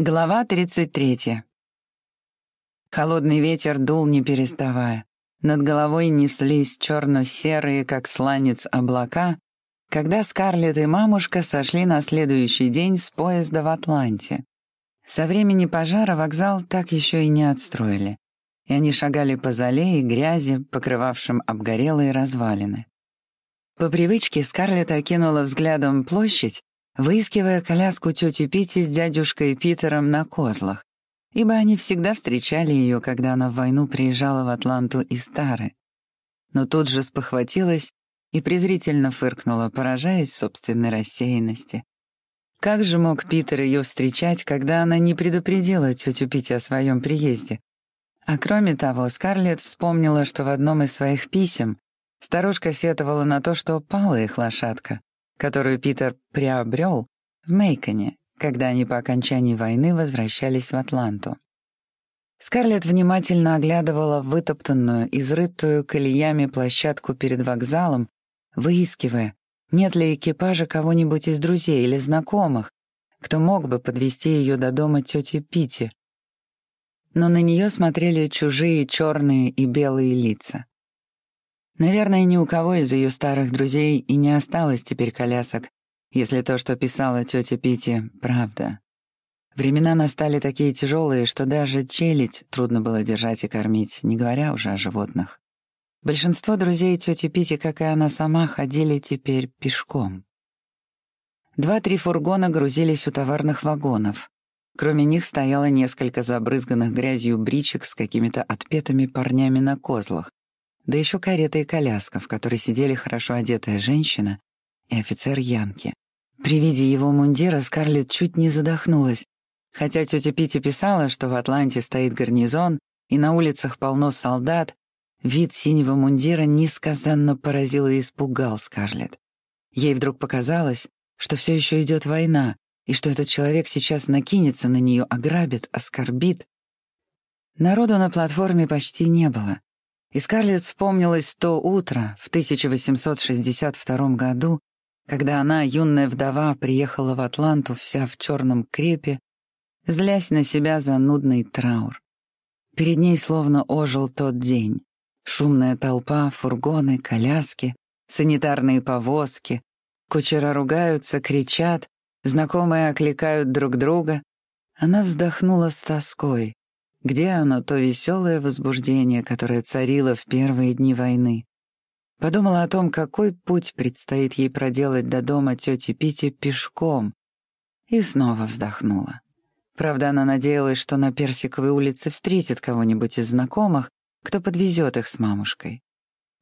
Глава 33. Холодный ветер дул, не переставая. Над головой неслись черно-серые, как сланец, облака, когда Скарлетт и мамушка сошли на следующий день с поезда в Атланте. Со времени пожара вокзал так еще и не отстроили, и они шагали по зале и грязи, покрывавшим обгорелые развалины. По привычке Скарлетт окинула взглядом площадь, выискивая коляску тети Пити с дядюшкой Питером на козлах, ибо они всегда встречали ее, когда она в войну приезжала в Атланту из Тары. Но тут же спохватилась и презрительно фыркнула, поражаясь собственной рассеянности. Как же мог Питер ее встречать, когда она не предупредила тетю Пити о своем приезде? А кроме того, Скарлетт вспомнила, что в одном из своих писем старушка сетовала на то, что пала их лошадка, которую Питер приобрел в Мейконе, когда они по окончании войны возвращались в Атланту. Скарлетт внимательно оглядывала вытоптанную, изрытую колеями площадку перед вокзалом, выискивая, нет ли экипажа кого-нибудь из друзей или знакомых, кто мог бы подвести ее до дома тети Пити. Но на нее смотрели чужие черные и белые лица. Наверное, ни у кого из ее старых друзей и не осталось теперь колясок, если то, что писала тетя Пити, правда. Времена настали такие тяжелые, что даже челядь трудно было держать и кормить, не говоря уже о животных. Большинство друзей тети Пити, как и она сама, ходили теперь пешком. Два-три фургона грузились у товарных вагонов. Кроме них стояло несколько забрызганных грязью бричек с какими-то отпетыми парнями на козлах, да еще карета и коляска, в которой сидели хорошо одетая женщина и офицер Янки. При виде его мундира Скарлетт чуть не задохнулась, хотя тетя Питти писала, что в Атланте стоит гарнизон и на улицах полно солдат, вид синего мундира несказанно поразил и испугал Скарлетт. Ей вдруг показалось, что все еще идет война, и что этот человек сейчас накинется на нее, ограбит, оскорбит. Народу на платформе почти не было. И Скарлетт вспомнилось то утро в 1862 году, когда она, юная вдова, приехала в Атланту вся в черном крепе, злясь на себя за нудный траур. Перед ней словно ожил тот день. Шумная толпа, фургоны, коляски, санитарные повозки. Кучера ругаются, кричат, знакомые окликают друг друга. Она вздохнула с тоской, где оно, то веселое возбуждение, которое царило в первые дни войны? Подумала о том, какой путь предстоит ей проделать до дома тети Пити пешком, и снова вздохнула. Правда, она надеялась, что на Персиковой улице встретит кого-нибудь из знакомых, кто подвезет их с мамушкой.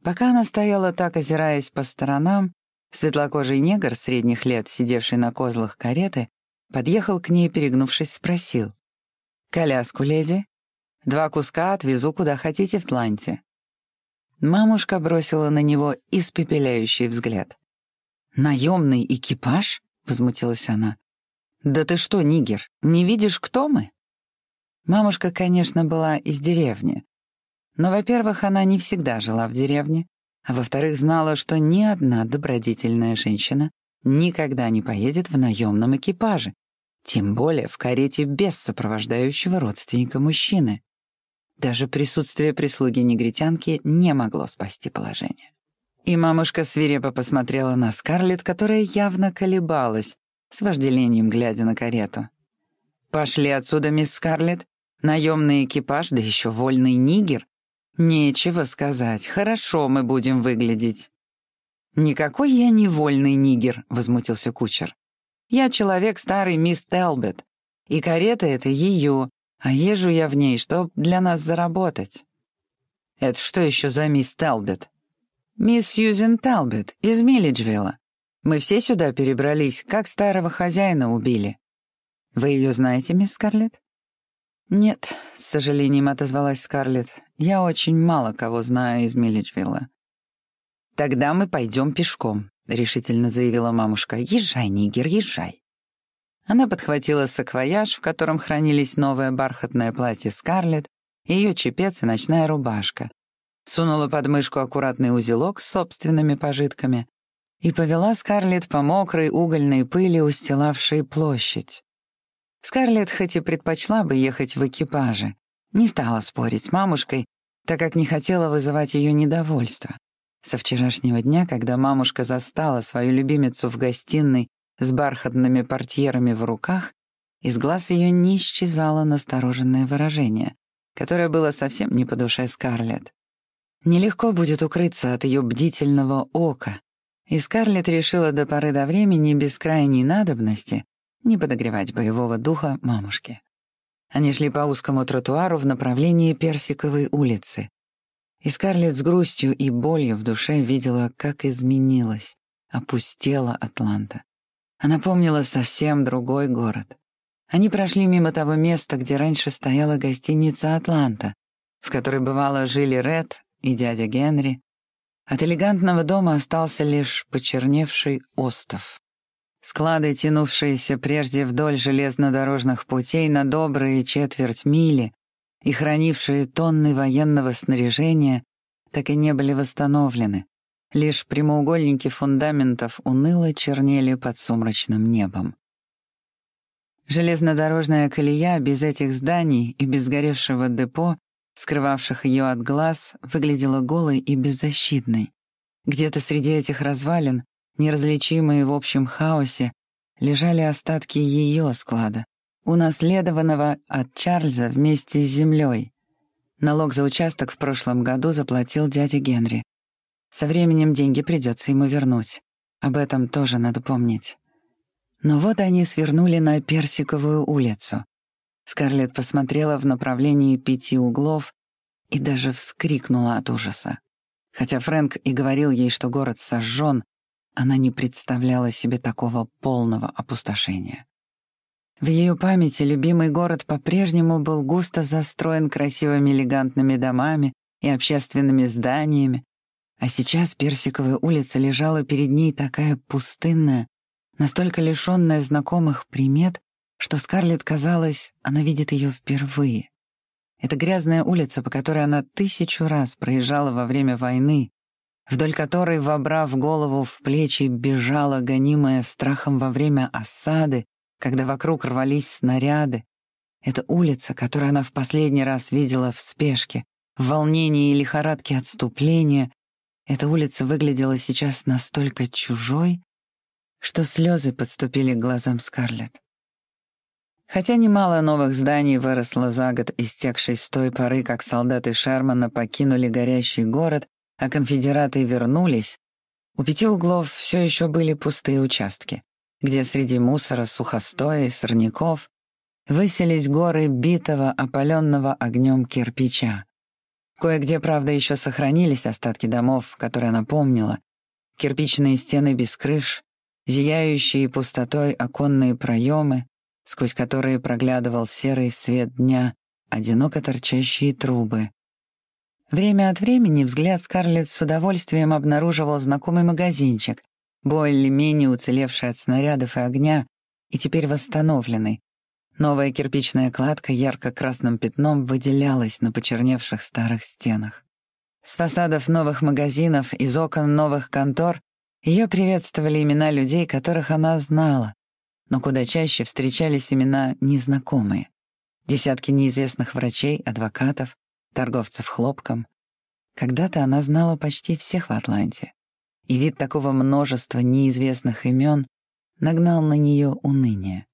Пока она стояла так, озираясь по сторонам, светлокожий негр средних лет, сидевший на козлах кареты, подъехал к ней, перегнувшись, спросил. «Коляску, леди. Два куска отвезу куда хотите в Тланте». Мамушка бросила на него испепеляющий взгляд. «Наемный экипаж?» — возмутилась она. «Да ты что, нигер, не видишь, кто мы?» Мамушка, конечно, была из деревни. Но, во-первых, она не всегда жила в деревне, а во-вторых, знала, что ни одна добродетельная женщина никогда не поедет в наемном экипаже, тем более в карете без сопровождающего родственника мужчины. Даже присутствие прислуги негритянки не могло спасти положение. И мамушка свирепо посмотрела на Скарлетт, которая явно колебалась, с вожделением глядя на карету. «Пошли отсюда, мисс Скарлетт. Наемный экипаж, да еще вольный нигер. Нечего сказать, хорошо мы будем выглядеть». «Никакой я не вольный нигер», — возмутился кучер. Я человек старый мисс Телбет, и карета это ее, а езжу я в ней, чтоб для нас заработать». «Это что еще за мисс Телбет?» «Мисс Сьюзен Телбет из Миллиджвилла. Мы все сюда перебрались, как старого хозяина убили. Вы ее знаете, мисс Скарлетт?» «Нет», — с сожалением отозвалась Скарлетт. «Я очень мало кого знаю из Миллиджвилла». «Тогда мы пойдем пешком. — решительно заявила мамушка. «Езжай, Нигер, езжай». Она подхватила саквояж, в котором хранились новое бархатное платье Скарлетт, ее чепец и ночная рубашка, сунула под мышку аккуратный узелок с собственными пожитками и повела Скарлетт по мокрой угольной пыли, устилавшей площадь. Скарлетт хоть и предпочла бы ехать в экипаже, не стала спорить с мамушкой, так как не хотела вызывать ее недовольство. Со вчерашнего дня, когда мамушка застала свою любимицу в гостиной с бархатными портьерами в руках, из глаз ее не исчезало настороженное выражение, которое было совсем не по душе Скарлетт. Нелегко будет укрыться от ее бдительного ока, и Скарлетт решила до поры до времени без крайней надобности не подогревать боевого духа мамушки. Они шли по узкому тротуару в направлении Персиковой улицы. И Скарлетт с грустью и болью в душе видела, как изменилась, опустела Атланта. Она помнила совсем другой город. Они прошли мимо того места, где раньше стояла гостиница «Атланта», в которой бывало жили Ред и дядя Генри. От элегантного дома остался лишь почерневший остов. Склады, тянувшиеся прежде вдоль железнодорожных путей на добрые четверть мили и хранившие тонны военного снаряжения, так и не были восстановлены. Лишь прямоугольники фундаментов уныло чернели под сумрачным небом. Железнодорожная колея без этих зданий и без горевшего депо, скрывавших ее от глаз, выглядела голой и беззащитной. Где-то среди этих развалин неразличимые в общем хаосе, лежали остатки ее склада, унаследованного от Чарльза вместе с землей. Налог за участок в прошлом году заплатил дядя Генри. Со временем деньги придется ему вернуть. Об этом тоже надо помнить. Но вот они свернули на Персиковую улицу. Скарлетт посмотрела в направлении пяти углов и даже вскрикнула от ужаса. Хотя Фрэнк и говорил ей, что город сожжен, она не представляла себе такого полного опустошения. В ее памяти любимый город по-прежнему был густо застроен красивыми элегантными домами и общественными зданиями, а сейчас Персиковая улица лежала перед ней такая пустынная, настолько лишенная знакомых примет, что Скарлетт казалось, она видит ее впервые. Это грязная улица, по которой она тысячу раз проезжала во время войны, вдоль которой, вобрав голову в плечи, бежала, гонимая страхом во время осады, когда вокруг рвались снаряды. Это улица, которую она в последний раз видела в спешке, в волнении и лихорадке отступления. Эта улица выглядела сейчас настолько чужой, что слезы подступили к глазам Скарлетт. Хотя немало новых зданий выросло за год, истекший с той поры, как солдаты Шермана покинули горящий город, а конфедераты вернулись, у пяти углов все еще были пустые участки, где среди мусора, сухостоя и сорняков выселись горы битого, опаленного огнем кирпича. Кое-где, правда, еще сохранились остатки домов, которые она помнила, кирпичные стены без крыш, зияющие пустотой оконные проемы, сквозь которые проглядывал серый свет дня, одиноко торчащие трубы, Время от времени взгляд Скарлетт с удовольствием обнаруживал знакомый магазинчик, более-менее уцелевший от снарядов и огня, и теперь восстановленный. Новая кирпичная кладка ярко-красным пятном выделялась на почерневших старых стенах. С фасадов новых магазинов, из окон новых контор ее приветствовали имена людей, которых она знала, но куда чаще встречались имена незнакомые. Десятки неизвестных врачей, адвокатов, торговцев хлопком. Когда-то она знала почти всех в Атланте, и вид такого множества неизвестных имен нагнал на нее уныние.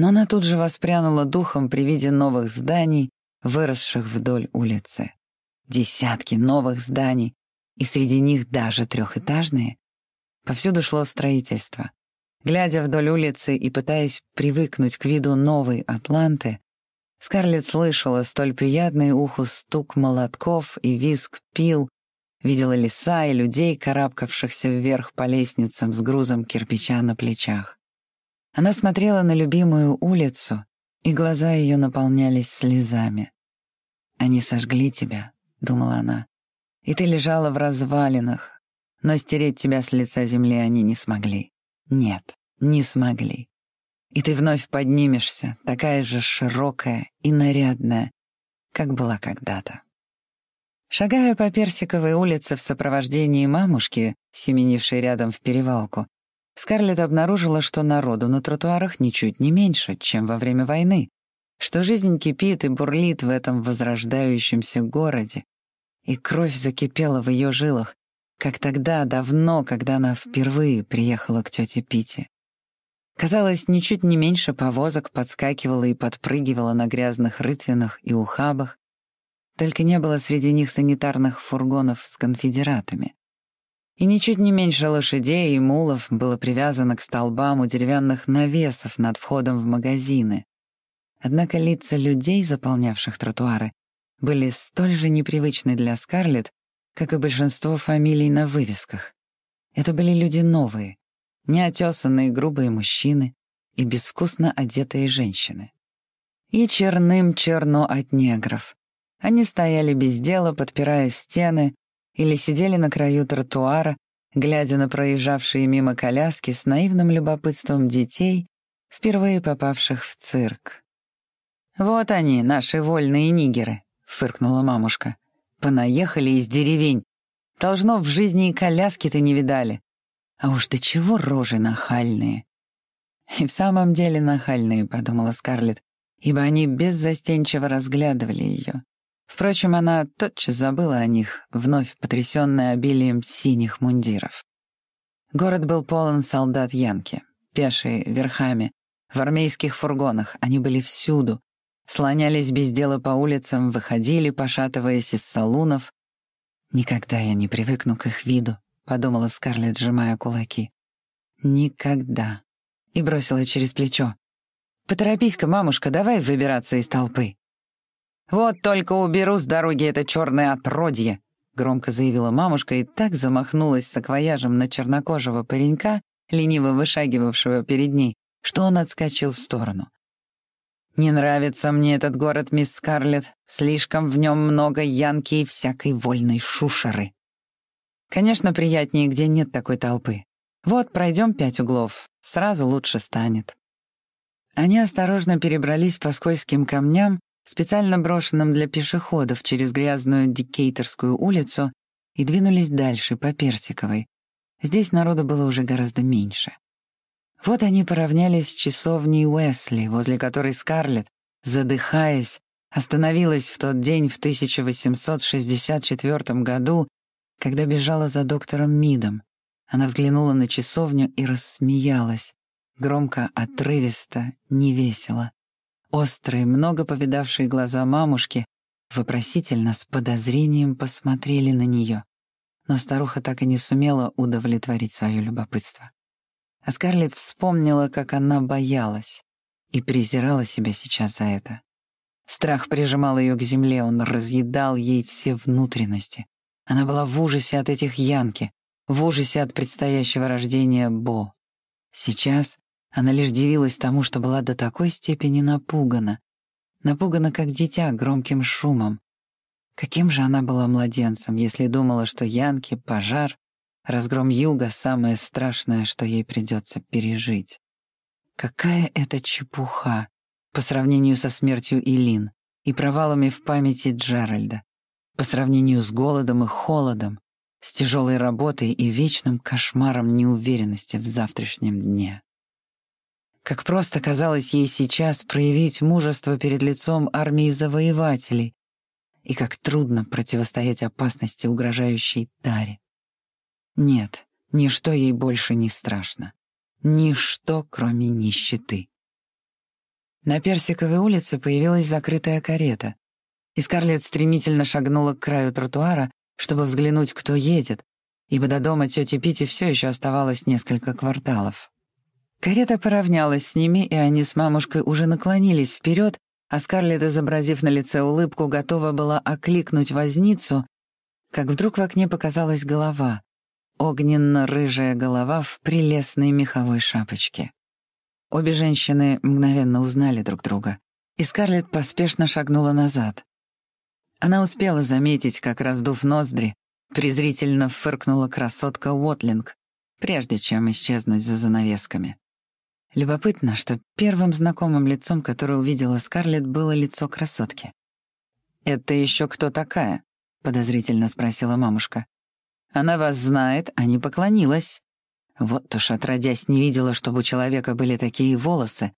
Но она тут же воспрянула духом при виде новых зданий, выросших вдоль улицы. Десятки новых зданий, и среди них даже трехэтажные. Повсюду шло строительство. Глядя вдоль улицы и пытаясь привыкнуть к виду новой Атланты, Скарлетт слышала столь приятный уху стук молотков и визг пил, видела леса и людей, карабкавшихся вверх по лестницам с грузом кирпича на плечах. Она смотрела на любимую улицу, и глаза ее наполнялись слезами. «Они сожгли тебя», — думала она, — «и ты лежала в развалинах, но стереть тебя с лица земли они не смогли. Нет, не смогли и ты вновь поднимешься, такая же широкая и нарядная, как была когда-то. Шагая по Персиковой улице в сопровождении мамушки, семенившей рядом в перевалку, Скарлетт обнаружила, что народу на тротуарах ничуть не меньше, чем во время войны, что жизнь кипит и бурлит в этом возрождающемся городе, и кровь закипела в ее жилах, как тогда, давно, когда она впервые приехала к тете Пите. Казалось, ничуть не меньше повозок подскакивала и подпрыгивала на грязных рытвинах и ухабах, только не было среди них санитарных фургонов с конфедератами. И ничуть не меньше лошадей и мулов было привязано к столбам у деревянных навесов над входом в магазины. Однако лица людей, заполнявших тротуары, были столь же непривычны для Скарлетт, как и большинство фамилий на вывесках. Это были люди новые, неотесанные грубые мужчины и безвкусно одетые женщины. И черным черно от негров. Они стояли без дела, подпирая стены, или сидели на краю тротуара, глядя на проезжавшие мимо коляски с наивным любопытством детей, впервые попавших в цирк. «Вот они, наши вольные нигеры», — фыркнула мамушка. «Понаехали из деревень. Должно, в жизни и коляски-то не видали. А уж до чего рожи нахальные». «И в самом деле нахальные», — подумала Скарлетт, ибо они беззастенчиво разглядывали ее. Впрочем, она тотчас забыла о них, вновь потрясённая обилием синих мундиров. Город был полон солдат Янки, пешие, верхами, в армейских фургонах, они были всюду, слонялись без дела по улицам, выходили, пошатываясь из салунов. «Никогда я не привыкну к их виду», — подумала Скарлетт, сжимая кулаки. «Никогда». И бросила через плечо. «Поторопись-ка, мамушка, давай выбираться из толпы». «Вот только уберу с дороги это черное отродье!» — громко заявила мамушка и так замахнулась саквояжем на чернокожего паренька, лениво вышагивавшего перед ней, что он отскочил в сторону. «Не нравится мне этот город, мисс Скарлетт. Слишком в нем много янки и всякой вольной шушеры. Конечно, приятнее, где нет такой толпы. Вот, пройдем пять углов, сразу лучше станет». Они осторожно перебрались по скользким камням, специально брошенным для пешеходов через грязную Дикейтерскую улицу, и двинулись дальше, по Персиковой. Здесь народу было уже гораздо меньше. Вот они поравнялись с часовней Уэсли, возле которой Скарлетт, задыхаясь, остановилась в тот день в 1864 году, когда бежала за доктором Мидом. Она взглянула на часовню и рассмеялась, громко, отрывисто, невесело. Острые, много повидавшие глаза мамушки вопросительно с подозрением посмотрели на нее. Но старуха так и не сумела удовлетворить свое любопытство. А Скарлетт вспомнила, как она боялась и презирала себя сейчас за это. Страх прижимал ее к земле, он разъедал ей все внутренности. Она была в ужасе от этих янки, в ужасе от предстоящего рождения Бо. Сейчас она лишь дивилась тому, что была до такой степени напугана. Напугана, как дитя, громким шумом. Каким же она была младенцем, если думала, что Янки, пожар, разгром юга — самое страшное, что ей придется пережить. Какая это чепуха по сравнению со смертью Илин и провалами в памяти Джеральда, по сравнению с голодом и холодом, с тяжелой работой и вечным кошмаром неуверенности в завтрашнем дне. Как просто казалось ей сейчас проявить мужество перед лицом армии завоевателей, и как трудно противостоять опасности, угрожающей Таре. Нет, ничто ей больше не страшно. Ничто, кроме нищеты. На Персиковой улице появилась закрытая карета, и Скарлетт стремительно шагнула к краю тротуара, чтобы взглянуть, кто едет, ибо до дома тети Пити все еще оставалось несколько кварталов. Карета поравнялась с ними, и они с мамушкой уже наклонились вперед, а Скарлетт, изобразив на лице улыбку, готова была окликнуть возницу, как вдруг в окне показалась голова, огненно-рыжая голова в прелестной меховой шапочке. Обе женщины мгновенно узнали друг друга, и Скарлетт поспешно шагнула назад. Она успела заметить, как, раздув ноздри, презрительно фыркнула красотка Уотлинг, прежде чем исчезнуть за занавесками. Любопытно, что первым знакомым лицом, которое увидела Скарлетт, было лицо красотки. «Это еще кто такая?» — подозрительно спросила мамушка. «Она вас знает, а не поклонилась. Вот уж отродясь не видела, чтобы у человека были такие волосы.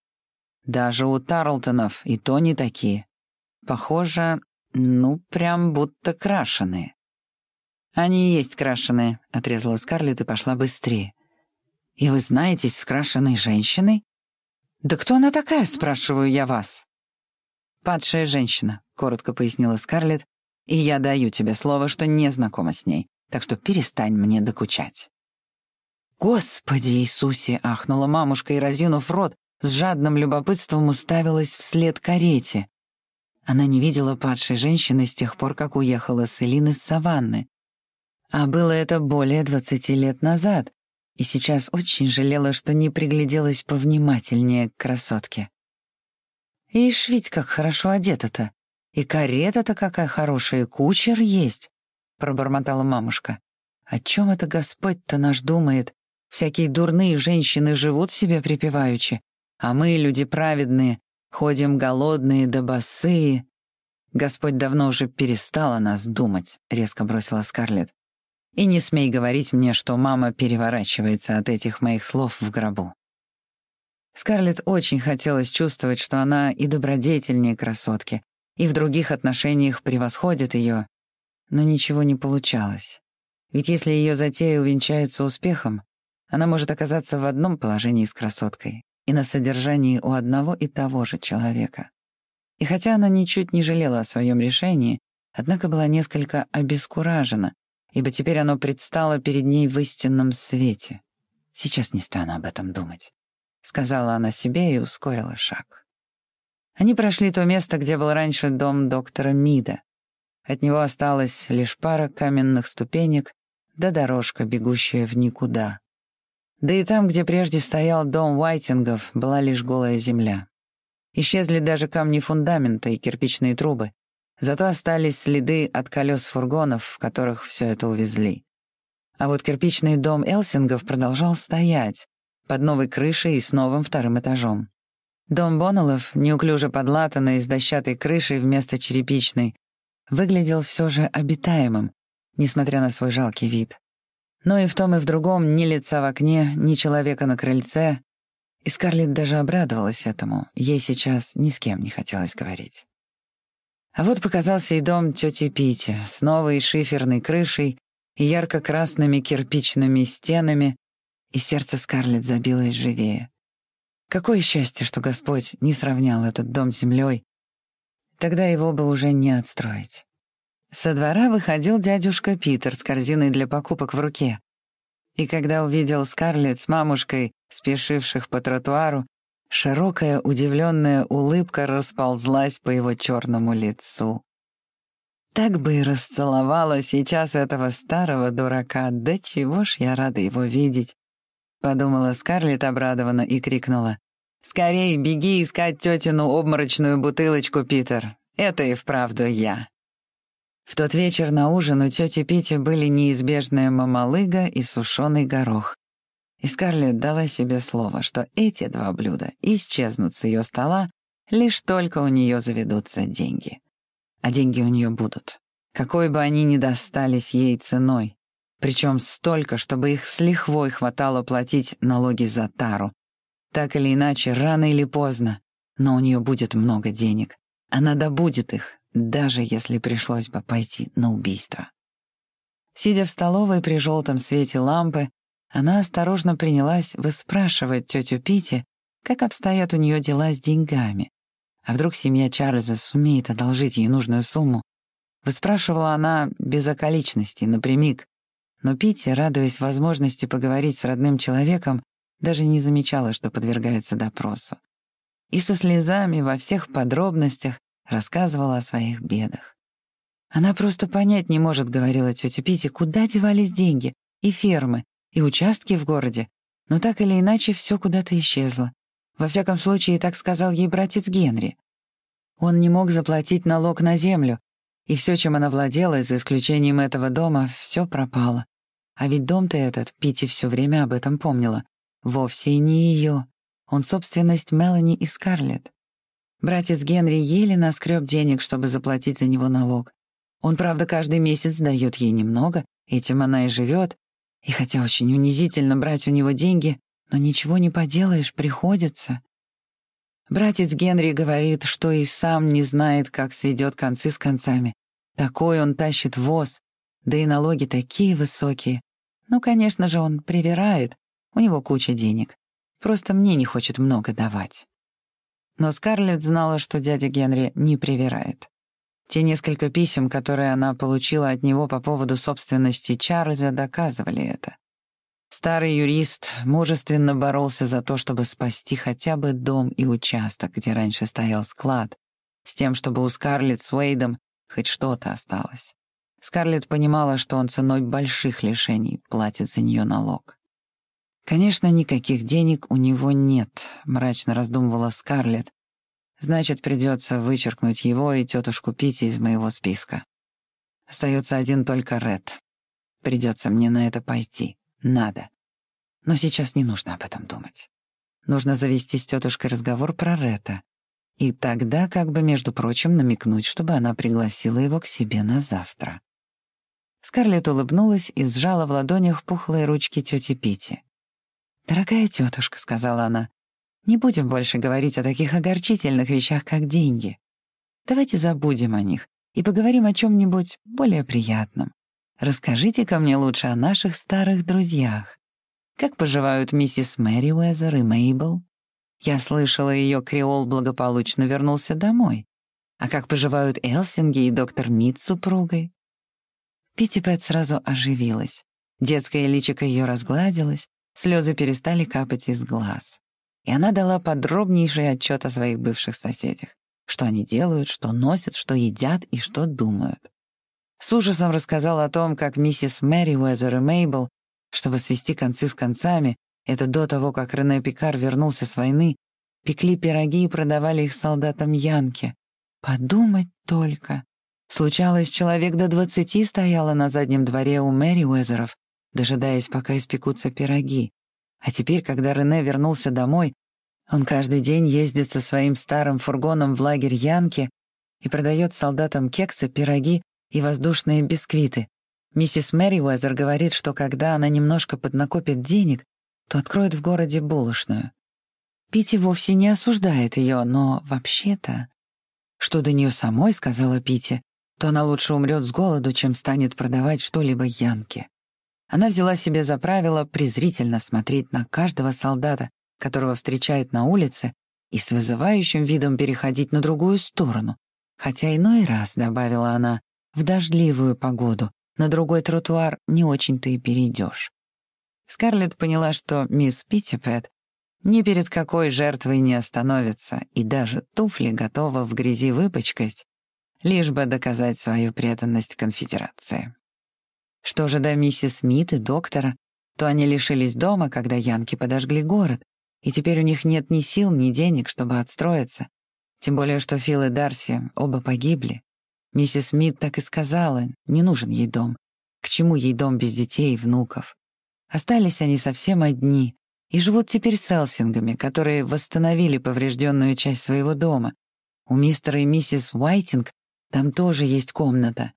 Даже у Тарлтонов и то не такие. Похоже, ну, прям будто крашеные. «Они и есть крашеные», — отрезала Скарлетт и пошла быстрее. «И вы знаетесь с крашеной женщиной?» «Да кто она такая?» — спрашиваю я вас. «Падшая женщина», — коротко пояснила Скарлетт, «и я даю тебе слово, что не знакома с ней, так что перестань мне докучать». «Господи Иисусе!» — ахнула мамушка и, разинув рот, с жадным любопытством уставилась вслед карете. Она не видела падшей женщины с тех пор, как уехала с Элин из Саванны. А было это более двадцати лет назад, и сейчас очень жалела, что не пригляделась повнимательнее к красотке. Ишь ведь как хорошо одета-то. И карета-то какая хорошая, кучер есть, — пробормотала мамушка. О чем это Господь-то наш думает? Всякие дурные женщины живут себе припеваючи, а мы, люди праведные, ходим голодные да босые. Господь давно уже о нас думать, — резко бросила Скарлетт. И не смей говорить мне, что мама переворачивается от этих моих слов в гробу. Скарлетт очень хотелось чувствовать, что она и добродетельнее красотки, и в других отношениях превосходит ее, но ничего не получалось. Ведь если ее затея увенчается успехом, она может оказаться в одном положении с красоткой и на содержании у одного и того же человека. И хотя она ничуть не жалела о своем решении, однако была несколько обескуражена, ибо теперь оно предстало перед ней в истинном свете. Сейчас не стану об этом думать. — сказала она себе и ускорила шаг. Они прошли то место, где был раньше дом доктора Мида. От него осталась лишь пара каменных ступенек да дорожка, бегущая в никуда. Да и там, где прежде стоял дом Уайтингов, была лишь голая земля. Исчезли даже камни фундамента и кирпичные трубы, зато остались следы от колес фургонов, в которых все это увезли. А вот кирпичный дом Элсингов продолжал стоять, под новой крышей и с новым вторым этажом. Дом Боннеллов, неуклюже подлатанный с дощатой крышей вместо черепичной, выглядел все же обитаемым, несмотря на свой жалкий вид. Но и в том и в другом ни лица в окне, ни человека на крыльце. И Скарлетт даже обрадовалась этому, ей сейчас ни с кем не хотелось говорить. А вот показался и дом тети Пити с новой шиферной крышей и ярко-красными кирпичными стенами, и сердце Скарлетт забилось живее. Какое счастье, что Господь не сравнял этот дом землей. Тогда его бы уже не отстроить. Со двора выходил дядюшка Питер с корзиной для покупок в руке. И когда увидел Скарлетт с мамушкой, спешивших по тротуару, широкая удивленная улыбка расползлась по его черному лицу. Так бы и расцеловала сейчас этого старого дурака, да чего ж я рада его видеть. Подумала Скарлетт обрадованно и крикнула. «Скорей, беги искать тетину обморочную бутылочку, Питер. Это и вправду я». В тот вечер на ужин у тети Пити были неизбежная мамалыга и сушеный горох. И Скарлетт дала себе слово, что эти два блюда исчезнут с ее стола, лишь только у нее заведутся деньги. А деньги у нее будут, какой бы они ни достались ей ценой. Причем столько, чтобы их с лихвой хватало платить налоги за тару. Так или иначе, рано или поздно, но у нее будет много денег. Она добудет их, даже если пришлось бы пойти на убийство. Сидя в столовой при желтом свете лампы, она осторожно принялась выспрашивать тетю Пити, как обстоят у нее дела с деньгами. А вдруг семья Чарльза сумеет одолжить ей нужную сумму? Выспрашивала она без околичностей, напрямик, но Питти, радуясь возможности поговорить с родным человеком, даже не замечала, что подвергается допросу. И со слезами во всех подробностях рассказывала о своих бедах. «Она просто понять не может», — говорила тетя Питти, «куда девались деньги, и фермы, и участки в городе. Но так или иначе все куда-то исчезло. Во всяком случае, так сказал ей братец Генри. Он не мог заплатить налог на землю, и все, чем она владела, за исключением этого дома, все пропало. А ведь дом-то этот, Пити все время об этом помнила, вовсе и не ее. Он собственность Мелани и Скарлетт. Братец Генри еле наскреб денег, чтобы заплатить за него налог. Он, правда, каждый месяц дает ей немного, этим она и живет, И хотя очень унизительно брать у него деньги, но ничего не поделаешь, приходится. Братец Генри говорит, что и сам не знает, как сведет концы с концами. Такой он тащит воз, да и налоги такие высокие. Ну, конечно же, он привирает, у него куча денег. Просто мне не хочет много давать. Но Скарлетт знала, что дядя Генри не привирает. Те несколько писем, которые она получила от него по поводу собственности Чарльза, доказывали это. Старый юрист мужественно боролся за то, чтобы спасти хотя бы дом и участок, где раньше стоял склад, с тем, чтобы у Скарлетт с Уэйдом хоть что-то осталось. Скарлетт понимала, что он ценой больших лишений платит за нее налог. «Конечно, никаких денег у него нет», — мрачно раздумывала Скарлетт. «Значит, придется вычеркнуть его и тетушку Пити из моего списка. Остается один только Ред. Придется мне на это пойти. Надо. Но сейчас не нужно об этом думать. Нужно завести с тетушкой разговор про Ретта. И тогда, как бы, между прочим, намекнуть, чтобы она пригласила его к себе на завтра. Скарлетт улыбнулась и сжала в ладонях пухлые ручки тети Пити. «Дорогая тетушка», — сказала она, — «не будем больше говорить о таких огорчительных вещах, как деньги. Давайте забудем о них и поговорим о чем-нибудь более приятном. расскажите ко мне лучше о наших старых друзьях. Как поживают миссис Мэри Уэзер и Мейбл? Я слышала, ее креол благополучно вернулся домой. А как поживают Элсинги и доктор Мит с супругой?» Питтипэт сразу оживилась. Детское личико ее разгладилось, Слезы перестали капать из глаз. И она дала подробнейший отчет о своих бывших соседях. Что они делают, что носят, что едят и что думают. С ужасом рассказала о том, как миссис Мэри Уэзер и Мейбл, чтобы свести концы с концами, это до того, как Рене Пикар вернулся с войны, пекли пироги и продавали их солдатам Янки. Подумать только. Случалось, человек до двадцати стояло на заднем дворе у Мэри Уэзеров дожидаясь, пока испекутся пироги. А теперь, когда Рене вернулся домой, он каждый день ездит со своим старым фургоном в лагерь Янки и продает солдатам кексы, пироги и воздушные бисквиты. Миссис Мэри Уэзер говорит, что когда она немножко поднакопит денег, то откроет в городе булочную. Пити вовсе не осуждает ее, но вообще-то... Что до нее самой, сказала Пити, то она лучше умрет с голоду, чем станет продавать что-либо Янке. Она взяла себе за правило презрительно смотреть на каждого солдата, которого встречает на улице, и с вызывающим видом переходить на другую сторону. Хотя иной раз, добавила она, в дождливую погоду на другой тротуар не очень-то и перейдешь. Скарлетт поняла, что мисс Питтипэт ни перед какой жертвой не остановится и даже туфли готова в грязи выпачкать, лишь бы доказать свою преданность конфедерации. Что же до миссис Смит и доктора, то они лишились дома, когда янки подожгли город, и теперь у них нет ни сил, ни денег, чтобы отстроиться. Тем более, что Фил и Дарси оба погибли. Миссис Смит так и сказала, не нужен ей дом. К чему ей дом без детей и внуков? Остались они совсем одни и живут теперь с Элсингами, которые восстановили поврежденную часть своего дома. У мистера и миссис Уайтинг там тоже есть комната,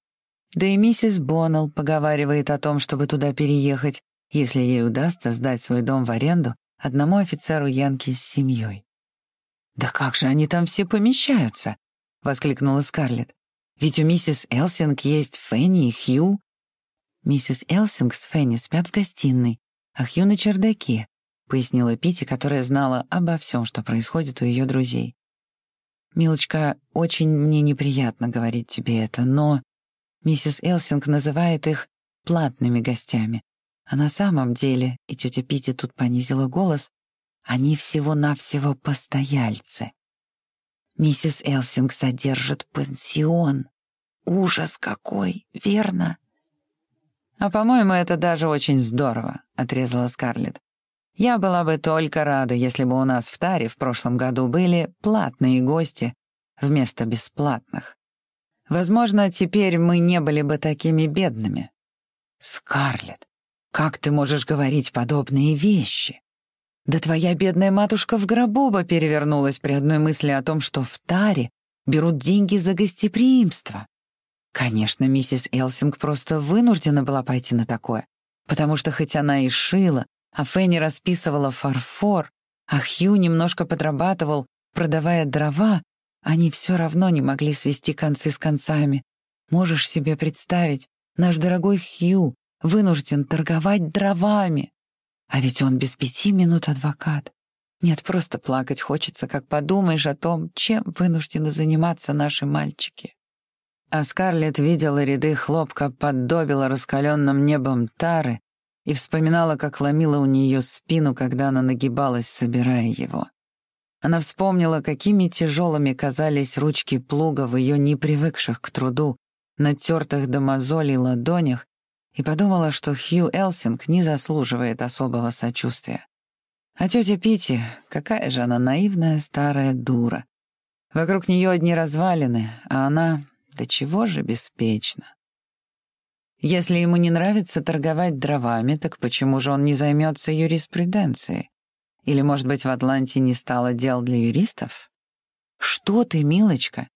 да и миссис Боннелл поговаривает о том, чтобы туда переехать, если ей удастся сдать свой дом в аренду одному офицеру Янки с семьей. «Да как же они там все помещаются?» — воскликнула Скарлетт. «Ведь у миссис Элсинг есть Фенни и Хью». «Миссис Элсинг с Фенни спят в гостиной, а Хью на чердаке», — пояснила Питти, которая знала обо всем, что происходит у ее друзей. «Милочка, очень мне неприятно говорить тебе это, но Миссис Элсинг называет их платными гостями. А на самом деле, и тетя Питти тут понизила голос, они всего-навсего постояльцы. Миссис Элсинг содержит пансион. Ужас какой, верно? «А, по-моему, это даже очень здорово», — отрезала Скарлетт. «Я была бы только рада, если бы у нас в Таре в прошлом году были платные гости вместо бесплатных. Возможно, теперь мы не были бы такими бедными. Скарлетт, как ты можешь говорить подобные вещи? Да твоя бедная матушка в гробу бы перевернулась при одной мысли о том, что в таре берут деньги за гостеприимство. Конечно, миссис Элсинг просто вынуждена была пойти на такое. потому что хоть она и шила, а Фенни расписывала фарфор, а Хью немножко подрабатывал, продавая дрова, они все равно не могли свести концы с концами. Можешь себе представить, наш дорогой Хью вынужден торговать дровами. А ведь он без пяти минут адвокат. Нет, просто плакать хочется, как подумаешь о том, чем вынуждены заниматься наши мальчики. А Скарлетт видела ряды хлопка под добело раскаленным небом тары и вспоминала, как ломила у нее спину, когда она нагибалась, собирая его. Она вспомнила, какими тяжелыми казались ручки плуга в ее непривыкших к труду, натертых до мозолей ладонях, и подумала, что Хью Элсинг не заслуживает особого сочувствия. А тетя Пити, какая же она наивная старая дура. Вокруг нее одни развалины, а она до чего же беспечна. Если ему не нравится торговать дровами, так почему же он не займется юриспруденцией? Или, может быть, в Атланте не стало дел для юристов? Что ты, милочка?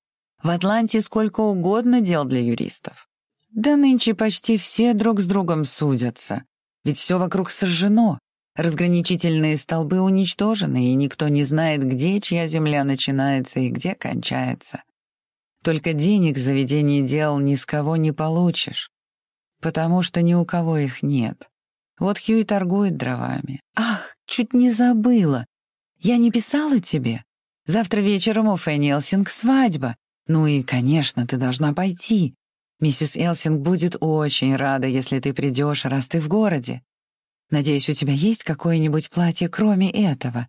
В Атланте сколько угодно дел для юристов. Да нынче почти все друг с другом судятся. Ведь все вокруг сожжено. Разграничительные столбы уничтожены, и никто не знает, где чья земля начинается и где кончается. Только денег за ведение дел ни с кого не получишь, потому что ни у кого их нет. Вот Хью и торгует дровами. Ах, чуть не забыла. Я не писала тебе? Завтра вечером у Фенни Элсинг свадьба. Ну и, конечно, ты должна пойти. Миссис Элсинг будет очень рада, если ты придешь, раз ты в городе. Надеюсь, у тебя есть какое-нибудь платье, кроме этого.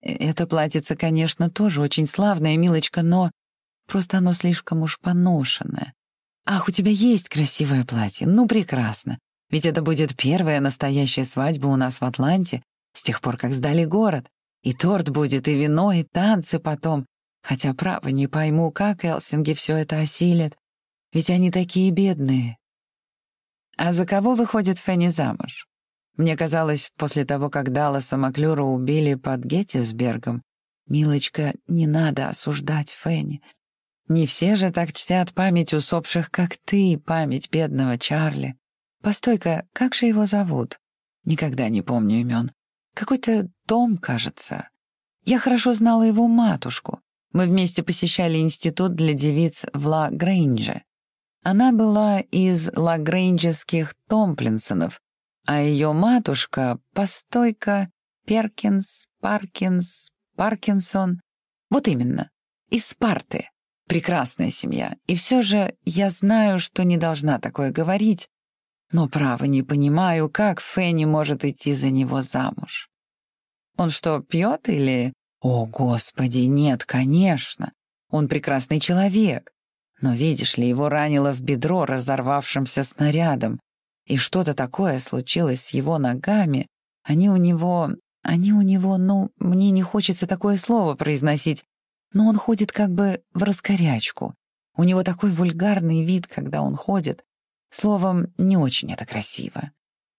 Э, это платьице, конечно, тоже очень славное, милочка, но просто оно слишком уж поношенное. Ах, у тебя есть красивое платье, ну прекрасно. Ведь это будет первая настоящая свадьба у нас в Атланте с тех пор, как сдали город. И торт будет, и вино, и танцы потом. Хотя, право, не пойму, как Элсинги все это осилят. Ведь они такие бедные. А за кого выходит Фенни замуж? Мне казалось, после того, как Далласа Маклюра убили под Геттисбергом, «Милочка, не надо осуждать Фенни. Не все же так чтят память усопших, как ты, память бедного Чарли. Постой-ка, как же его зовут? Никогда не помню имен. Какой-то Том, кажется. Я хорошо знала его матушку. Мы вместе посещали институт для девиц в Ла Грейнже. Она была из лагрейнджеских Томплинсонов, а ее матушка — постойка Перкинс, Паркинс, Паркинсон. Вот именно, из Спарты. Прекрасная семья. И все же я знаю, что не должна такое говорить, но, право, не понимаю, как Фенни может идти за него замуж. Он что, пьет или... О, Господи, нет, конечно. Он прекрасный человек. Но видишь ли, его ранило в бедро разорвавшимся снарядом, и что-то такое случилось с его ногами. Они у него... Они у него, ну, мне не хочется такое слово произносить, но он ходит как бы в раскорячку. У него такой вульгарный вид, когда он ходит, Словом, не очень это красиво.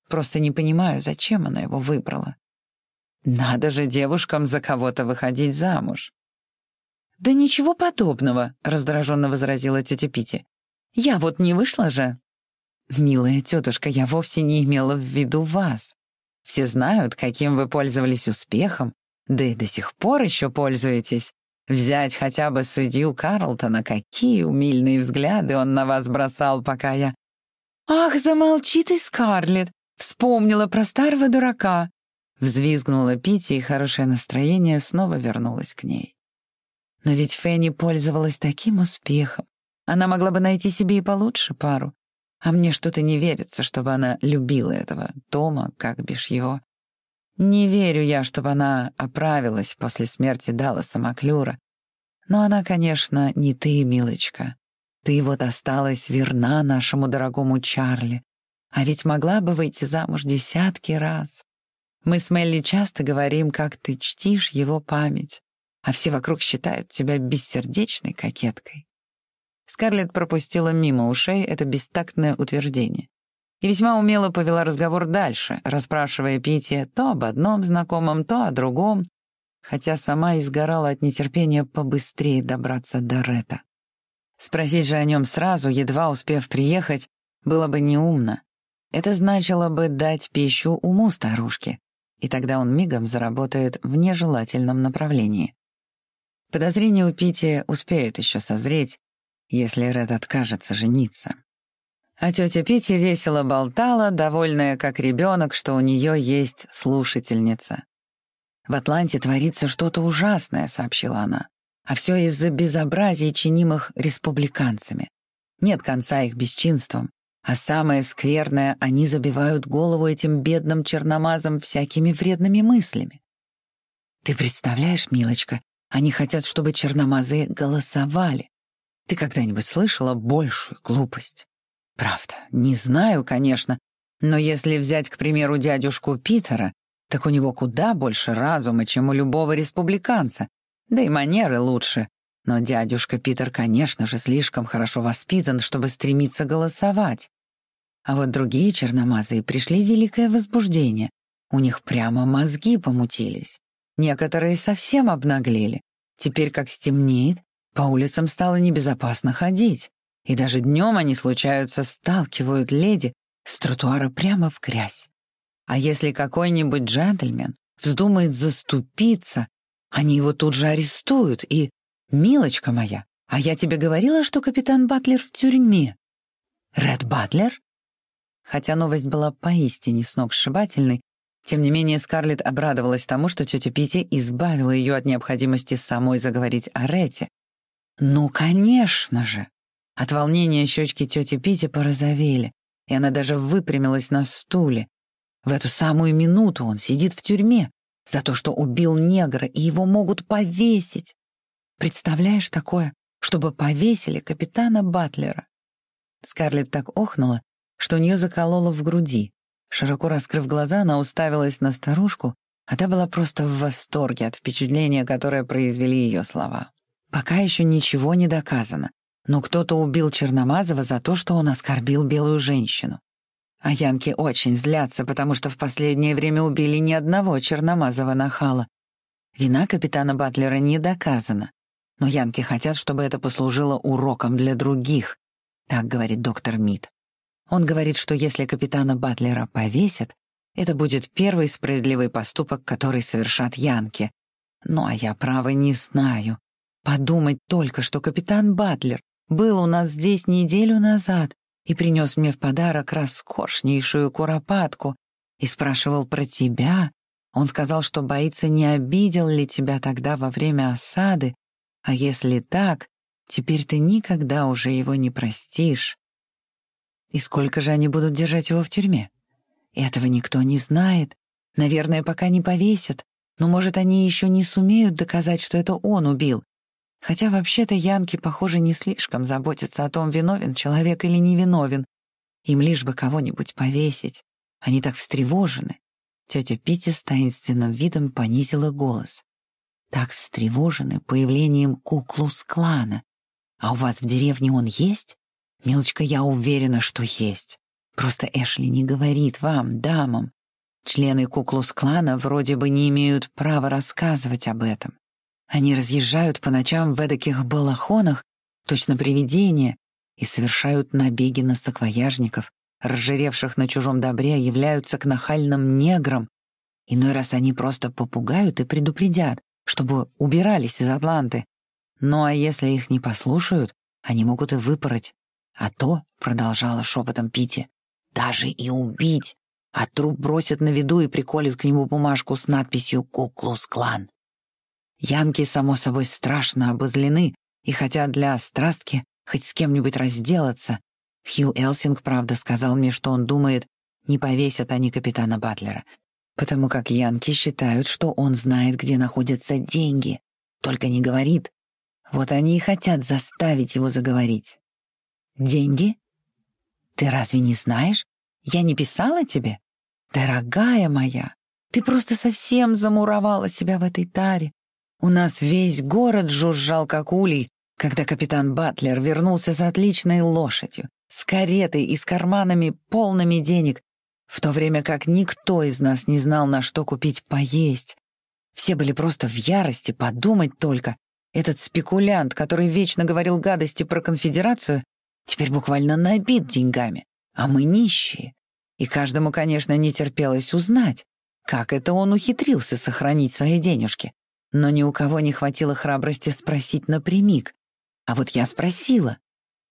Просто не понимаю, зачем она его выбрала. Надо же девушкам за кого-то выходить замуж. «Да ничего подобного», — раздраженно возразила тетя Пити. «Я вот не вышла же». «Милая тетушка, я вовсе не имела в виду вас. Все знают, каким вы пользовались успехом, да и до сих пор еще пользуетесь. Взять хотя бы судью Карлтона, какие умильные взгляды он на вас бросал, пока я «Ах, замолчи ты, Скарлетт! Вспомнила про старого дурака!» Взвизгнула Питти, и хорошее настроение снова вернулось к ней. Но ведь Фенни пользовалась таким успехом. Она могла бы найти себе и получше пару. А мне что-то не верится, чтобы она любила этого Тома, как бишь его. Не верю я, чтобы она оправилась после смерти Далласа Маклюра. Но она, конечно, не ты, милочка. Ты вот осталась верна нашему дорогому Чарли, а ведь могла бы выйти замуж десятки раз. Мы с Мелли часто говорим, как ты чтишь его память, а все вокруг считают тебя бессердечной кокеткой. Скарлетт пропустила мимо ушей это бестактное утверждение и весьма умело повела разговор дальше, расспрашивая Питти то об одном знакомом, то о другом, хотя сама изгорала от нетерпения побыстрее добраться до Ретта. Спросить же о нем сразу, едва успев приехать, было бы неумно. Это значило бы дать пищу уму старушки, и тогда он мигом заработает в нежелательном направлении. Подозрения у Пити успеют еще созреть, если Ред откажется жениться. А тетя Пити весело болтала, довольная как ребенок, что у нее есть слушательница. «В Атланте творится что-то ужасное», — сообщила она. «А все из-за безобразий, чинимых республиканцами. Нет конца их бесчинствам. А самое скверное, они забивают голову этим бедным черномазам всякими вредными мыслями. Ты представляешь, милочка, они хотят, чтобы черномазы голосовали. Ты когда-нибудь слышала большую глупость? Правда, не знаю, конечно, но если взять, к примеру, дядюшку Питера, так у него куда больше разума, чем у любого республиканца, да и манеры лучше. Но дядюшка Питер, конечно же, слишком хорошо воспитан, чтобы стремиться голосовать. А вот другие черномазые пришли в великое возбуждение. У них прямо мозги помутились. Некоторые совсем обнаглели. Теперь, как стемнеет, по улицам стало небезопасно ходить. И даже днем они случаются, сталкивают леди с тротуара прямо в грязь. А если какой-нибудь джентльмен вздумает заступиться, они его тут же арестуют и... «Милочка моя, а я тебе говорила, что капитан Батлер в тюрьме?» «Ред Батлер?» Хотя новость была поистине сногсшибательной, тем не менее Скарлетт обрадовалась тому, что тетя Питти избавила ее от необходимости самой заговорить о Рете. «Ну, конечно же!» От волнения щечки тети Питти порозовели, и она даже выпрямилась на стуле. В эту самую минуту он сидит в тюрьме за то, что убил негра, и его могут повесить. Представляешь такое, чтобы повесили капитана Батлера? Скарлетт так охнула, что у нее закололо в груди. Широко раскрыв глаза, она уставилась на старушку, а та была просто в восторге от впечатления, которое произвели ее слова. Пока еще ничего не доказано, но кто-то убил Черномазова за то, что он оскорбил белую женщину. А янки очень злятся, потому что в последнее время убили ни одного Черномазова нахала. Вина капитана Батлера не доказана, но янки хотят, чтобы это послужило уроком для других, так говорит доктор Мид. Он говорит, что если капитана Батлера повесят, это будет первый справедливый поступок, который совершат Янки. Ну, а я, право, не знаю. Подумать только, что капитан Батлер был у нас здесь неделю назад и принес мне в подарок роскошнейшую куропатку и спрашивал про тебя. Он сказал, что боится, не обидел ли тебя тогда во время осады, а если так, теперь ты никогда уже его не простишь. И сколько же они будут держать его в тюрьме? Этого никто не знает. Наверное, пока не повесят. Но, может, они еще не сумеют доказать, что это он убил. Хотя вообще-то янки, похоже, не слишком заботятся о том, виновен человек или невиновен. Им лишь бы кого-нибудь повесить. Они так встревожены. Тетя Питти с таинственным видом понизила голос. Так встревожены появлением куклус-клана. А у вас в деревне он есть? «Милочка, я уверена, что есть. Просто Эшли не говорит вам, дамам. Члены Куклус-клана вроде бы не имеют права рассказывать об этом. Они разъезжают по ночам в эдаких балахонах, точно привидения, и совершают набеги на саквояжников, разжиревших на чужом добре, являются к нахальным неграм. Иной раз они просто попугают и предупредят, чтобы убирались из Атланты. Ну а если их не послушают, они могут и выпороть. А то, — продолжала шепотом Пити, — даже и убить, а труп бросят на виду и приколят к нему бумажку с надписью «Куклус-клан». Янки, само собой, страшно обозлены и хотят для страстки хоть с кем-нибудь разделаться. Хью Элсинг, правда, сказал мне, что он думает, не повесят они капитана Батлера, потому как янки считают, что он знает, где находятся деньги, только не говорит. Вот они и хотят заставить его заговорить. Деньги? Ты разве не знаешь? Я не писала тебе? Дорогая моя, ты просто совсем замуровала себя в этой таре. У нас весь город жужжал, как улей, когда капитан Батлер вернулся с отличной лошадью, с каретой и с карманами полными денег, в то время как никто из нас не знал, на что купить поесть. Все были просто в ярости, подумать только. Этот спекулянт, который вечно говорил гадости про конфедерацию, Теперь буквально набит деньгами, а мы нищие. И каждому, конечно, не терпелось узнать, как это он ухитрился сохранить свои денежки. Но ни у кого не хватило храбрости спросить напрямик. А вот я спросила.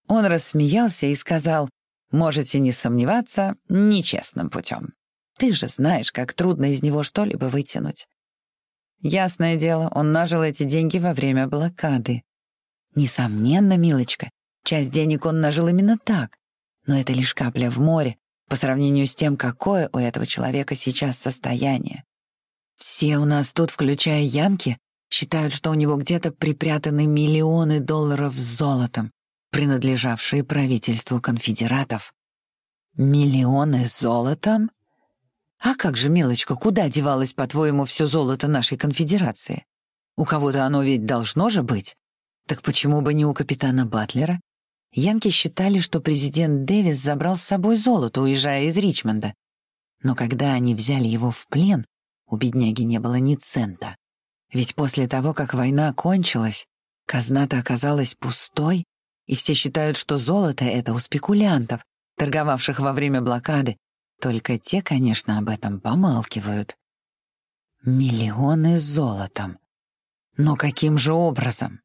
Он рассмеялся и сказал, «Можете не сомневаться, нечестным путем. Ты же знаешь, как трудно из него что-либо вытянуть». Ясное дело, он нажил эти деньги во время блокады. Несомненно, милочка, часть денег он нажил именно так. Но это лишь капля в море по сравнению с тем, какое у этого человека сейчас состояние. Все у нас тут, включая Янки, считают, что у него где-то припрятаны миллионы долларов с золотом, принадлежавшие правительству конфедератов. Миллионы с золотом? А как же, мелочка, куда девалось, по-твоему, все золото нашей конфедерации? У кого-то оно ведь должно же быть. Так почему бы не у капитана Батлера? Янки считали, что президент Дэвис забрал с собой золото, уезжая из Ричмонда. Но когда они взяли его в плен, у бедняги не было ни цента. Ведь после того, как война кончилась, казна-то оказалась пустой, и все считают, что золото — это у спекулянтов, торговавших во время блокады. Только те, конечно, об этом помалкивают. Миллионы золотом. Но каким же образом?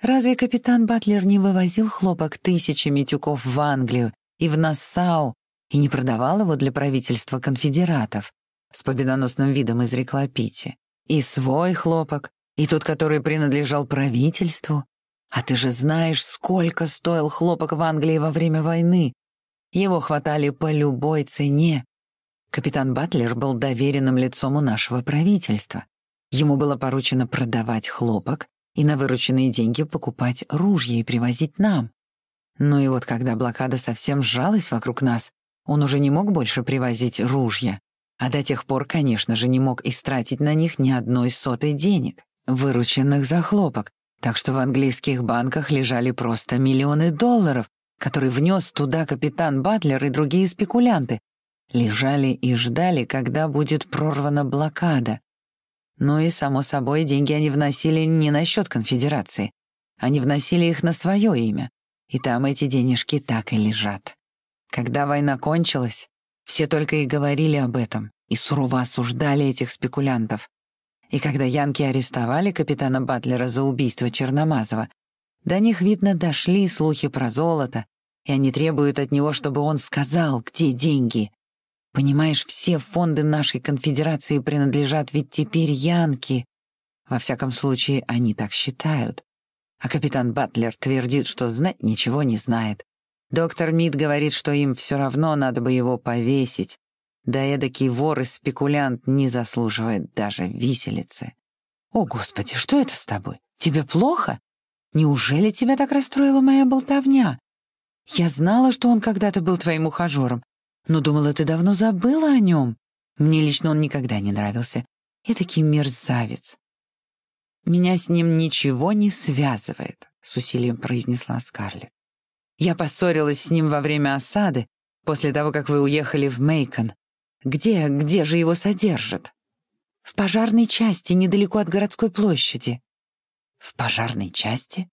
Разве капитан Батлер не вывозил хлопок тысячами тюков в Англию и в Нассау и не продавал его для правительства конфедератов? С победоносным видом изрекла Пити. И свой хлопок, и тот, который принадлежал правительству. А ты же знаешь, сколько стоил хлопок в Англии во время войны. Его хватали по любой цене. Капитан Батлер был доверенным лицом у нашего правительства. Ему было поручено продавать хлопок и на вырученные деньги покупать ружья и привозить нам. Ну и вот когда блокада совсем сжалась вокруг нас, он уже не мог больше привозить ружья, а до тех пор, конечно же, не мог истратить на них ни одной сотой денег, вырученных за хлопок, так что в английских банках лежали просто миллионы долларов, которые внес туда капитан Батлер и другие спекулянты, лежали и ждали, когда будет прорвана блокада. Ну и, само собой, деньги они вносили не на счет конфедерации. Они вносили их на свое имя, и там эти денежки так и лежат. Когда война кончилась, все только и говорили об этом, и сурово осуждали этих спекулянтов. И когда янки арестовали капитана Батлера за убийство Черномазова, до них, видно, дошли слухи про золото, и они требуют от него, чтобы он сказал, где деньги. Понимаешь, все фонды нашей конфедерации принадлежат ведь теперь Янки. Во всяком случае, они так считают. А капитан Батлер твердит, что знать ничего не знает. Доктор Мид говорит, что им все равно надо бы его повесить. Да эдакий вор и спекулянт не заслуживает даже виселицы. О, Господи, что это с тобой? Тебе плохо? Неужели тебя так расстроила моя болтовня? Я знала, что он когда-то был твоим ухажером, но думала, ты давно забыла о нем. Мне лично он никогда не нравился. Этакий мерзавец. Меня с ним ничего не связывает, — с усилием произнесла Скарлетт. Я поссорилась с ним во время осады, после того, как вы уехали в Мейкон. Где, где же его содержат? В пожарной части, недалеко от городской площади. В пожарной части?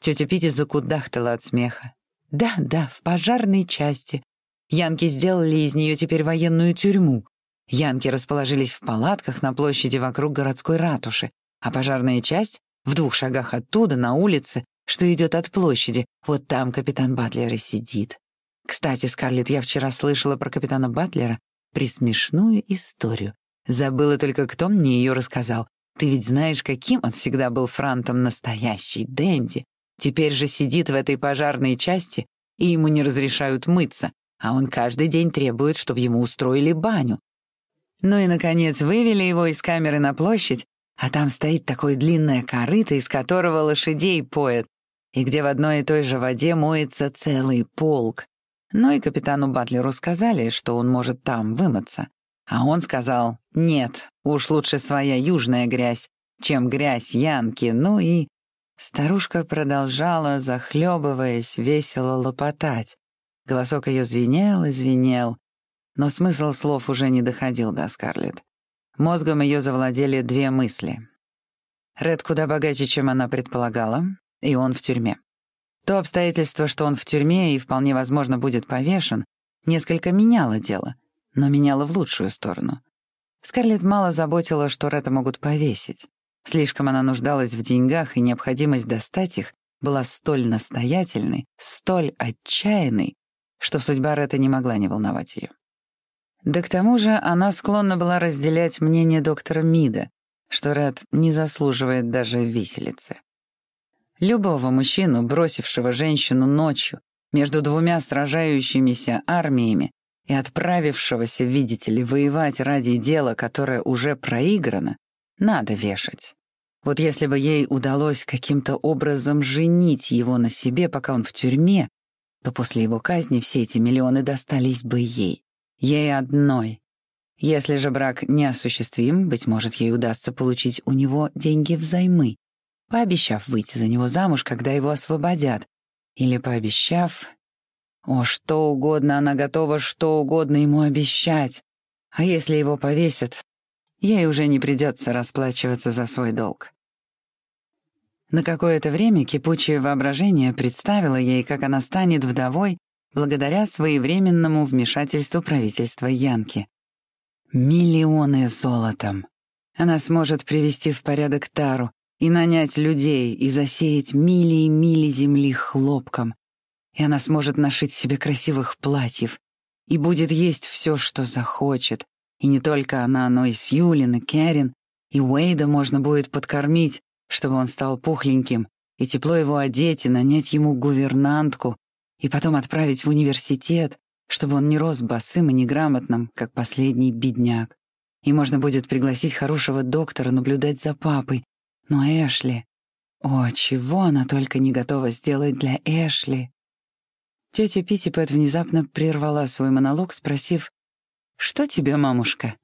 Тетя Питти закудахтала от смеха. Да, да, в пожарной части. Янки сделали из нее теперь военную тюрьму. Янки расположились в палатках на площади вокруг городской ратуши, а пожарная часть в двух шагах оттуда, на улице, что идет от площади. Вот там капитан Батлер и сидит. Кстати, Скарлетт, я вчера слышала про капитана Батлера присмешную историю. Забыла только, кто мне ее рассказал. Ты ведь знаешь, каким он всегда был франтом настоящий, Дэнди. Теперь же сидит в этой пожарной части, и ему не разрешают мыться, а он каждый день требует, чтобы ему устроили баню. Ну и, наконец, вывели его из камеры на площадь, а там стоит такое длинное корыто, из которого лошадей поят и где в одной и той же воде моется целый полк. Ну и капитану Батлеру сказали, что он может там вымыться. А он сказал, нет, уж лучше своя южная грязь, чем грязь Янки, ну и... Старушка продолжала, захлебываясь, весело лопотать. Голосок ее звенел и звенел, но смысл слов уже не доходил до Скарлетт. Мозгом ее завладели две мысли. Ред куда богаче, чем она предполагала, и он в тюрьме. То обстоятельство, что он в тюрьме и вполне возможно будет повешен, несколько меняло дело, но меняло в лучшую сторону. Скарлетт мало заботила, что Ретта могут повесить. Слишком она нуждалась в деньгах, и необходимость достать их была столь настоятельной, столь отчаянной, что судьба Ретта не могла не волновать ее. Да к тому же она склонна была разделять мнение доктора Мида, что Ред не заслуживает даже виселицы. Любого мужчину, бросившего женщину ночью между двумя сражающимися армиями и отправившегося, видите ли, воевать ради дела, которое уже проиграно, надо вешать. Вот если бы ей удалось каким-то образом женить его на себе, пока он в тюрьме, то после его казни все эти миллионы достались бы ей. Ей одной. Если же брак неосуществим, быть может, ей удастся получить у него деньги взаймы, пообещав выйти за него замуж, когда его освободят, или пообещав... О, что угодно, она готова что угодно ему обещать. А если его повесят, ей уже не придется расплачиваться за свой долг. На какое-то время кипучее воображение представило ей, как она станет вдовой благодаря своевременному вмешательству правительства Янки. Миллионы золотом. Она сможет привести в порядок тару и нанять людей и засеять мили и мили земли хлопком. И она сможет нашить себе красивых платьев и будет есть все, что захочет. И не только она, но и Сьюлин, и Кэрин, и Уэйда можно будет подкормить, чтобы он стал пухленьким, и тепло его одеть, и нанять ему гувернантку, и потом отправить в университет, чтобы он не рос босым и неграмотным, как последний бедняк. И можно будет пригласить хорошего доктора наблюдать за папой. Но Эшли... О, чего она только не готова сделать для Эшли. Тетя Питтипэт внезапно прервала свой монолог, спросив, «Что тебе, мамушка?»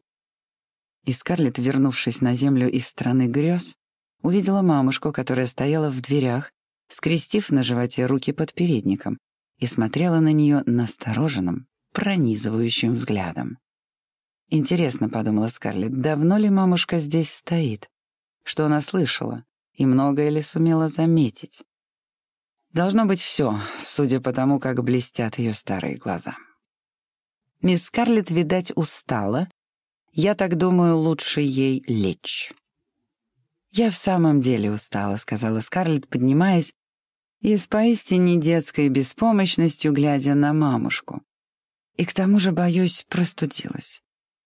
И Скарлетт, вернувшись на землю из страны грез, увидела мамушку, которая стояла в дверях, скрестив на животе руки под передником, и смотрела на нее настороженным, пронизывающим взглядом. «Интересно», — подумала Скарлетт, — «давно ли мамушка здесь стоит? Что она слышала? И многое ли сумела заметить?» Должно быть все, судя по тому, как блестят ее старые глаза. Мисс Скарлетт, видать, устала. Я так думаю, лучше ей лечь. «Я в самом деле устала», — сказала Скарлетт, поднимаясь и с поистине детской беспомощностью глядя на мамушку. И к тому же, боюсь, простудилась.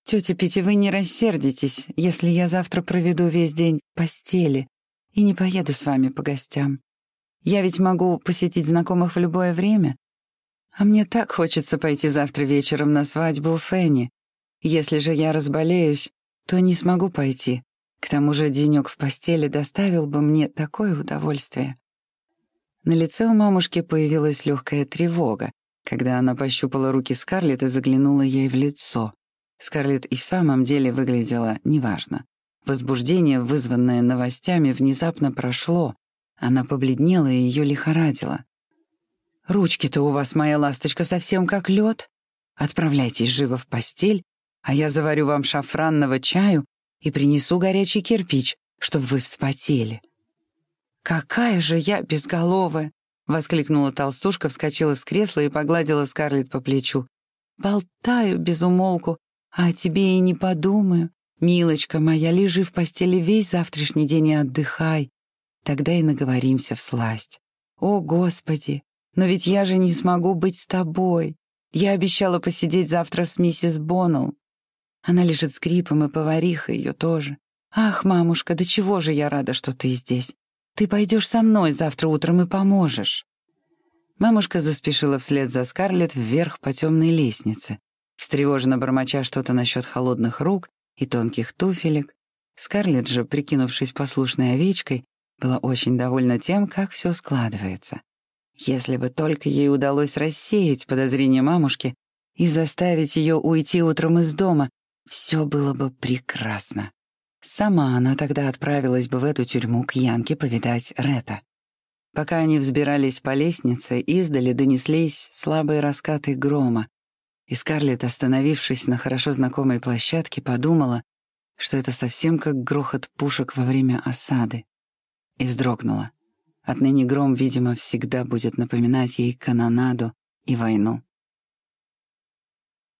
Тетя Питти, вы не рассердитесь, если я завтра проведу весь день в постели и не поеду с вами по гостям. Я ведь могу посетить знакомых в любое время. А мне так хочется пойти завтра вечером на свадьбу у Фенни. Если же я разболеюсь, то не смогу пойти. К тому же денек в постели доставил бы мне такое удовольствие. На лице у мамушки появилась легкая тревога, когда она пощупала руки Скарлетт и заглянула ей в лицо. Скарлетт и в самом деле выглядела неважно. Возбуждение, вызванное новостями, внезапно прошло. Она побледнела и ее лихорадило. «Ручки-то у вас, моя ласточка, совсем как лед. Отправляйтесь живо в постель, а я заварю вам шафранного чаю и принесу горячий кирпич, чтобы вы вспотели». «Какая же я безголовая!» — воскликнула толстушка, вскочила с кресла и погладила Скарлетт по плечу. «Болтаю без умолку, а тебе и не подумаю. Милочка моя, лежи в постели весь завтрашний день и отдыхай. Тогда и наговоримся в сласть. О, Господи, но ведь я же не смогу быть с тобой. Я обещала посидеть завтра с миссис Боннелл. Она лежит с гриппом, и повариха ее тоже. Ах, мамушка, да чего же я рада, что ты здесь. Ты пойдешь со мной завтра утром и поможешь. Мамушка заспешила вслед за Скарлетт вверх по темной лестнице, встревоженно бормоча что-то насчет холодных рук и тонких туфелек. Скарлетт же, прикинувшись послушной овечкой, была очень довольна тем, как все складывается. Если бы только ей удалось рассеять подозрения мамушки и заставить ее уйти утром из дома, все было бы прекрасно. Сама она тогда отправилась бы в эту тюрьму к Янке повидать Рета. Пока они взбирались по лестнице, издали донеслись слабые раскаты грома, и Скарлетт, остановившись на хорошо знакомой площадке, подумала, что это совсем как грохот пушек во время осады, и вздрогнула. Отныне гром, видимо, всегда будет напоминать ей канонаду и войну.